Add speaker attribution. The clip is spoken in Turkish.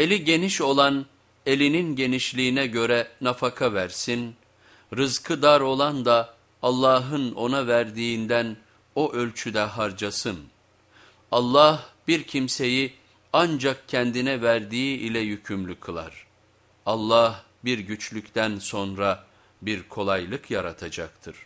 Speaker 1: Eli geniş olan elinin genişliğine göre nafaka versin, rızkı dar olan da Allah'ın ona verdiğinden o ölçüde harcasın. Allah bir kimseyi ancak kendine verdiği ile yükümlü kılar. Allah bir güçlükten sonra bir kolaylık yaratacaktır.